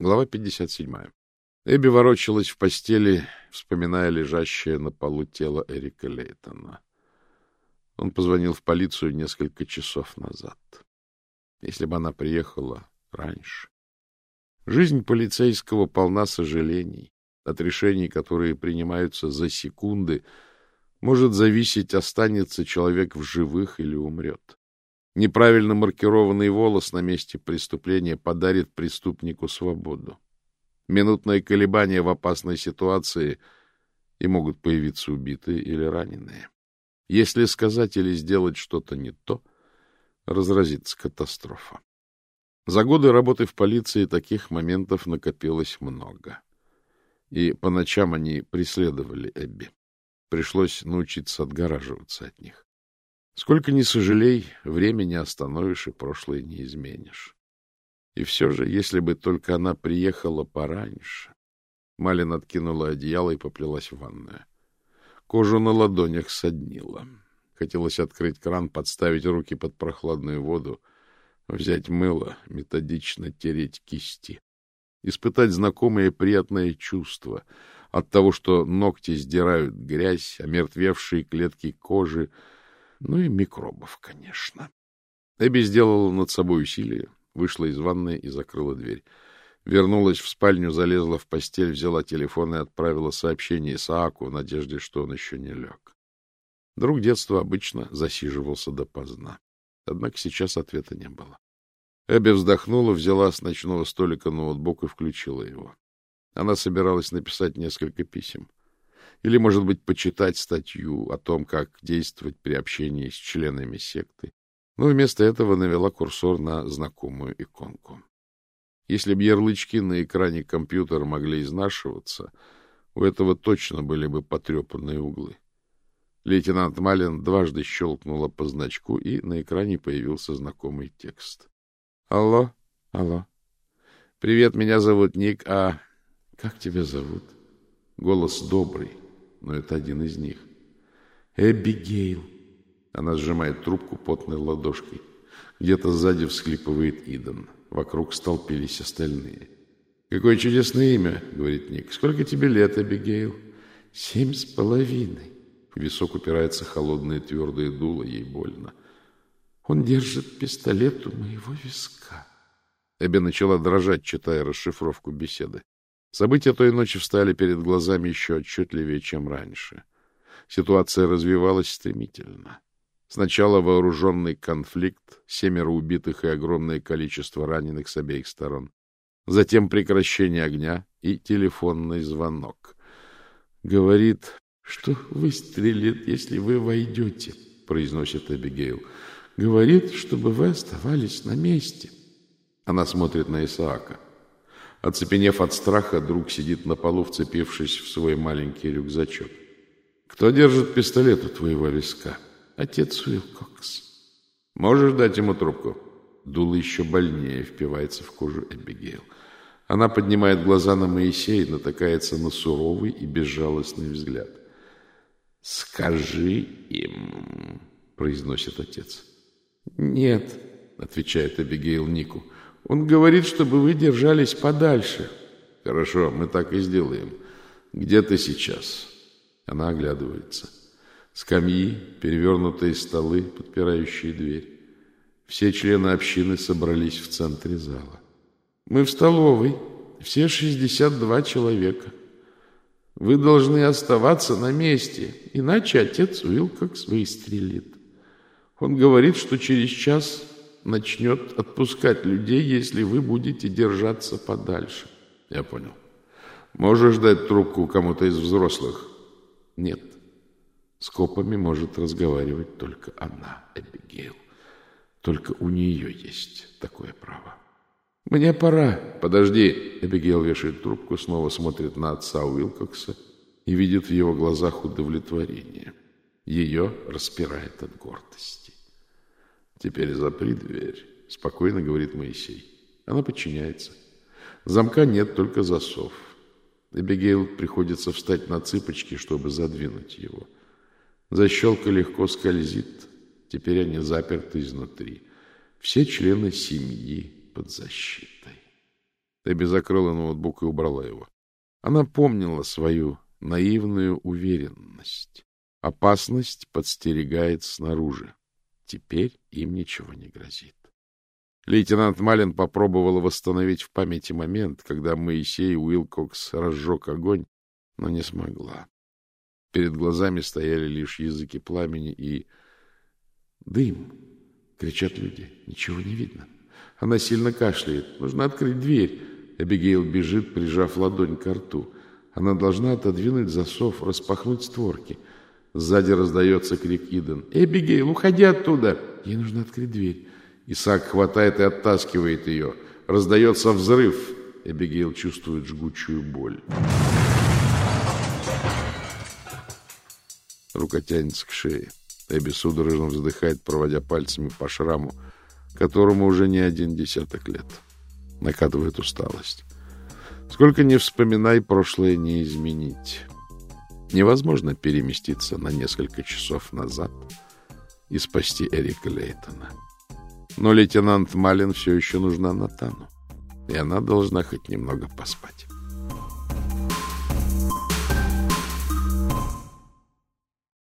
Глава 57. Эбби ворочалась в постели, вспоминая лежащее на полу тело Эрика Лейтона. Он позвонил в полицию несколько часов назад. Если бы она приехала раньше. Жизнь полицейского полна сожалений. От решений, которые принимаются за секунды, может зависеть, останется человек в живых или умрет. Неправильно маркированный волос на месте преступления подарит преступнику свободу. Минутное колебание в опасной ситуации, и могут появиться убитые или раненые. Если сказать или сделать что-то не то, разразится катастрофа. За годы работы в полиции таких моментов накопилось много. И по ночам они преследовали Эбби. Пришлось научиться отгораживаться от них. Сколько ни сожалей, время не остановишь и прошлое не изменишь. И все же, если бы только она приехала пораньше... Малин откинула одеяло и поплелась в ванную. Кожу на ладонях соднила. Хотелось открыть кран, подставить руки под прохладную воду, взять мыло, методично тереть кисти. Испытать знакомое приятное чувство от того, что ногти сдирают грязь, омертвевшие клетки кожи, ну и микробов, конечно. Эбби сделала над собой усилие, вышла из ванной и закрыла дверь. Вернулась в спальню, залезла в постель, взяла телефон и отправила сообщение Исааку в надежде, что он еще не лег. Друг детства обычно засиживался допоздна. Однако сейчас ответа не было. Эбби вздохнула, взяла с ночного столика ноутбук и включила его. Она собиралась написать несколько писем. Или, может быть, почитать статью о том, как действовать при общении с членами секты. Но вместо этого навела курсор на знакомую иконку. Если бы ярлычки на экране компьютера могли изнашиваться, у этого точно были бы потрепанные углы. Лейтенант Малин дважды щелкнула по значку, и на экране появился знакомый текст. — Алло, алло. — Привет, меня зовут Ник, а... Как тебя зовут? Голос добрый, но это один из них. Эбигейл. Она сжимает трубку потной ладошкой. Где-то сзади всхлипывает Иден. Вокруг столпились остальные. «Какое чудесное имя!» — говорит Ник. «Сколько тебе лет, Эбигейл?» «Семь с половиной». В висок упирается холодное твердое дуло, ей больно. «Он держит пистолет у моего виска». Эбби начала дрожать, читая расшифровку беседы. События той ночи встали перед глазами еще отчетливее, чем раньше. Ситуация развивалась стремительно. Сначала вооруженный конфликт, семеро убитых и огромное количество раненых с обеих сторон. Затем прекращение огня и телефонный звонок. Говорит, что выстрелит, если вы войдете, произносит Эбигейл. Говорит, чтобы вы оставались на месте. Она смотрит на Исаака. Оцепенев от страха, друг сидит на полу, вцепившись в свой маленький рюкзачок. «Кто держит пистолет у твоего виска?» «Отец Уилкокс». «Можешь дать ему трубку?» Дуло еще больнее впивается в кожу Эбигейл. Она поднимает глаза на Моисея и натыкается на суровый и безжалостный взгляд. «Скажи им», — произносит отец. «Нет», — отвечает Эбигейл Нику, — он говорит, чтобы вы держались подальше. Хорошо, мы так и сделаем. Где ты сейчас? Она оглядывается. Скамьи, перевернутые столы, подпирающие дверь. Все члены общины собрались в центре зала. Мы в столовой, все 62 человека. Вы должны оставаться на месте, иначе отец Уилкокс выстрелит. Он говорит, что через час начнет отпускать людей, если вы будете держаться подальше. Я понял. Можешь дать трубку кому-то из взрослых? Нет. С копами может разговаривать только она, Эбигейл. Только у нее есть такое право. «Мне пора». «Подожди». Эбигейл вешает трубку, снова смотрит на отца Уилкокса и видит в его глазах удовлетворение. Ее распирает от гордости. Теперь запри дверь, спокойно говорит Моисей. Она подчиняется. Замка нет, только засов. Эбигейл приходится встать на цыпочки, чтобы задвинуть его. Защелка легко скользит. Теперь они заперты изнутри. Все члены семьи под защитой. Эбби закрыла ноутбук и убрала его. Она помнила свою наивную уверенность. Опасность подстерегает снаружи. Теперь им ничего не грозит. Лейтенант Малин попробовал восстановить в памяти момент, когда Моисей Уилкокс разжег огонь, но не смогла. Перед глазами стояли лишь языки пламени и... Дым! Кричат люди. Ничего не видно. Она сильно кашляет. Нужно открыть дверь. Эбигейл бежит, прижав ладонь к рту. Она должна отодвинуть засов, распахнуть створки. Сзади раздается крик Иден. «Эбигейл, уходи оттуда!» Ей нужно открыть дверь. Исаак хватает и оттаскивает ее. Раздается взрыв. Эбигейл чувствует жгучую боль. Рука тянется к шее. Эбби судорожно вздыхает, проводя пальцами по шраму, которому уже не один десяток лет. Накатывает усталость. Сколько ни вспоминай, прошлое не изменить. Невозможно переместиться на несколько часов назад и спасти Эрика Лейтона. Но лейтенант Малин все еще нужна Натану, и она должна хоть немного поспать.